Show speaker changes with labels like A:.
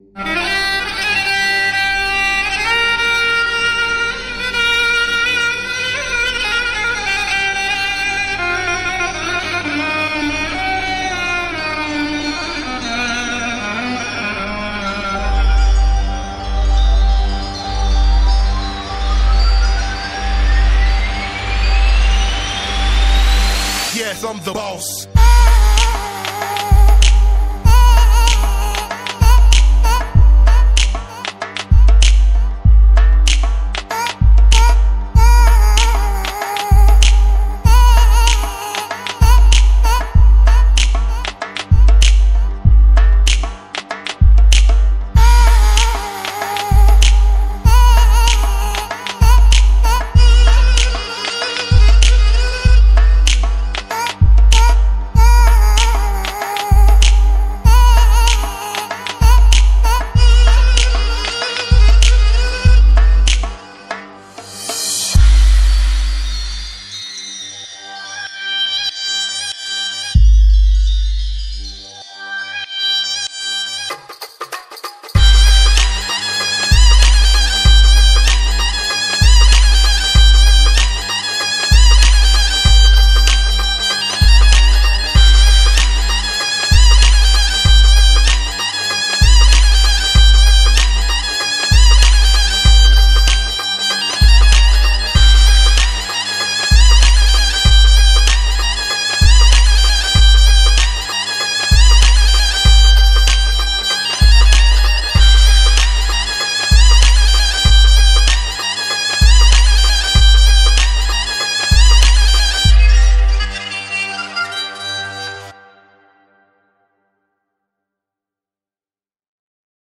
A: Yes, I'm the boss.